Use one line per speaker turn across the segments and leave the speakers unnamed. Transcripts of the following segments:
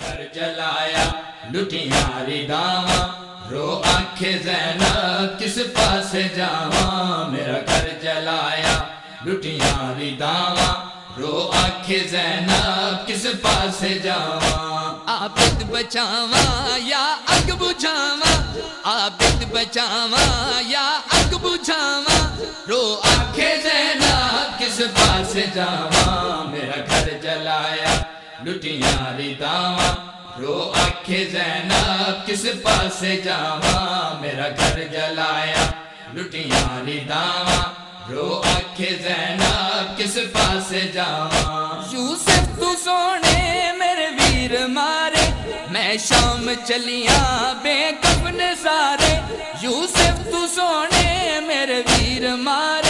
گھر جلایا، لٹیاں رداوا رو آنکھیں زینب کس پاس جاواں، میرا گھر جلایا، لٹیاں رداوا رو آنکھیں زینب کس پاس جاواں۔
آبد بچاواں یا اگ بجھاواں، آبد بچاواں یا اگ بجھاواں،
رو آنکھیں زینب کس پاس جاواں، میرا گھر جلایا۔ لٹیاں رداواں، رو آنکھیں زینب، کس پاس جاواں؟ میرا گھر جلایا۔ لٹیاں رداواں، رو آنکھیں زینب، کس پاس جاواں؟
یوسف تو سونے، میرے ویر مارے۔ میں شام چلیاں، بے کفن سارے۔ یوسف تو سونے، میرے ویر مارے۔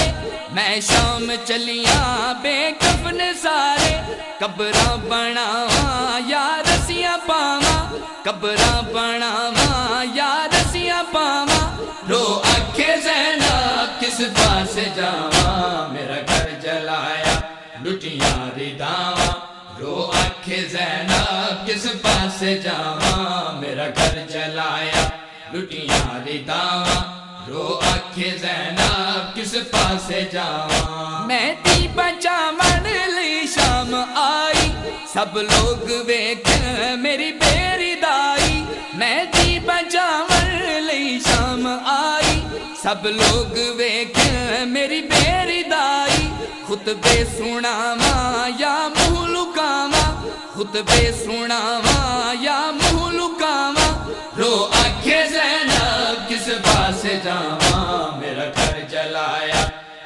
میں شام چلیاں بے کفن سارے قبراں بناواں، یا رسیاں پاواں، قبراں بناواں، یا رسیاں پاواں۔
رو آنکھیں زینب کس پاس جاواں؟ میرا گھر جلایا، لٹیاں رداواں۔ رو آنکھیں زینب کس پاس جاواں؟ میرا گھر جلایا، لٹیاں رداواں۔ رو اکھے آنکھیں زینب کس پاس جاواں
میں تی بچا من لی شام آئی۔ سب لوگ ویک میری بیری دائی میں تی بچا من لی شام آئی۔ سب لوگ ویک میری بیری دائی خطبے سناواں یا منہ لکاواں؟ خطبے سناواں یا منہ لکاواں؟
رو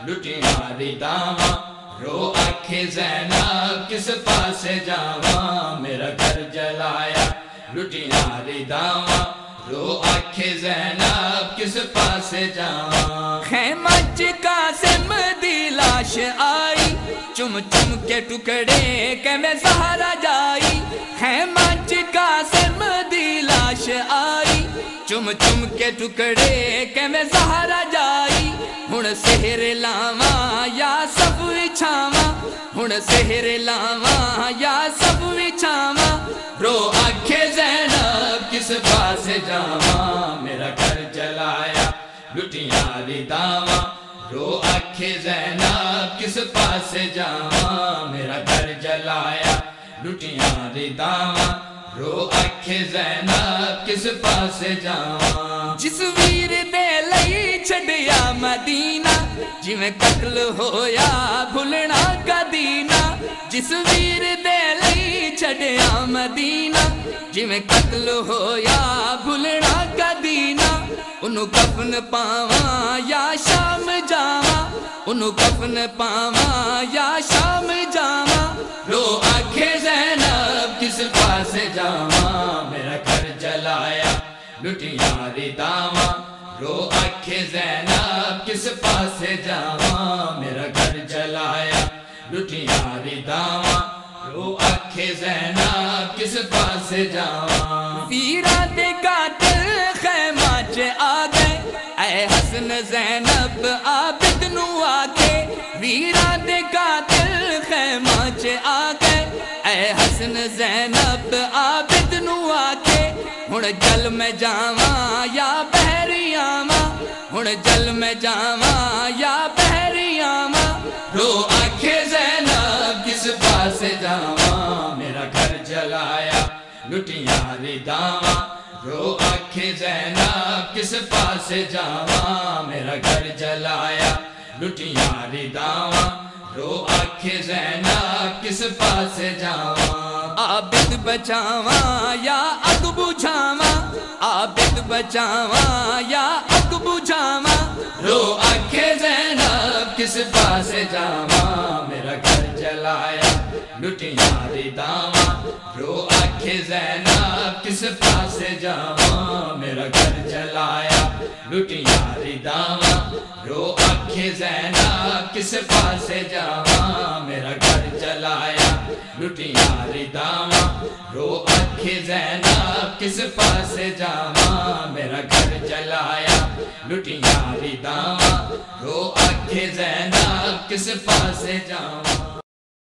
جلایا لٹیاں رداواں رو آنکھیں زینب کس پاس جاواں؟ میرا گھر جلایا لٹیاں رداواں رو آنکھیں زینب کس پاس جاواں؟
خیمہ چکا سے مدی لاش آئی، چم چم کے ٹکڑے کہ میں سہارا جائی۔ خیمہ چکا سے مدی لاش آئی چم چم کے ٹکڑے کہ میں سہارا جائی۔ ہن سہر لاواں یا سب وچھاواں ہن سہر لاواں یا سب وچھاواں
رو آنکھیں زینب کس پاس جاواں۔ میرا گھر جلایا، لٹیاں دی رداواں رو آنکھیں زینب کس پاس جاواں۔ میرا گھر جلایا، لٹیاں رداواں رو آنکھیں زینب کس پاس جاواں
جس ویر دے لئی چھڈیا مدینہ جویں قتل ہویا بھولنا کدینا جس ویر دے لئی چھڈیا مدینہ جویں قتل ہویا بھولنا کدینا انہوں کفن پاواں یا شام جاواں انہوں کفن پاواں یا شام جاواں
رو آنکھیں زینب کس پاس جاواں، میرا گھر جلایا، لٹیاں رداواں رو آنکھیں زینب، کس پاس جاواں؟ میرا گھر جلایا، لٹیاں رداواں رو آنکھیں زینب، کس پاس جاواں؟
ویرا دے قاتل خیمہ چ آ گئے اے حسن زینب، عابد نو آ آکے ویرا اے حسن زینب، عابد نو آکے ہن جل میں جاواں یا بحری آواں ہن جل میں جاواں یا بحری آواں
رو آنکھیں زینب، کس پاس جاواں؟ میرا گھر جلایا، لٹیاں رداواں۔ رو آنکھیں زینب، کس پاس جاواں؟ میرا گھر جلایا، لٹیاں رداواں۔ رو آنکھیں زینب پاس جاواں۔
عابد بچاواں یا اگ بجھاواں۔ عابد بچاواں یا اگ بجھاواں۔
رو آنکھیں زینب کس پاس جاواں۔ میرا گھر جلایا، لٹیاں رداواں رو آنکھیں زینب کس پاس جاواں۔ میرا گھر جلایا، لٹیاں رداواں رو آنکھیں زینب کس پاس جاواں۔ میرا گھر جلایا لٹیاں رداواں رو آنکھیں زینب کس پاس جاواں میرا گھر جلایا لٹیاں رداواں رو آنکھیں زینب کس پاس جاواں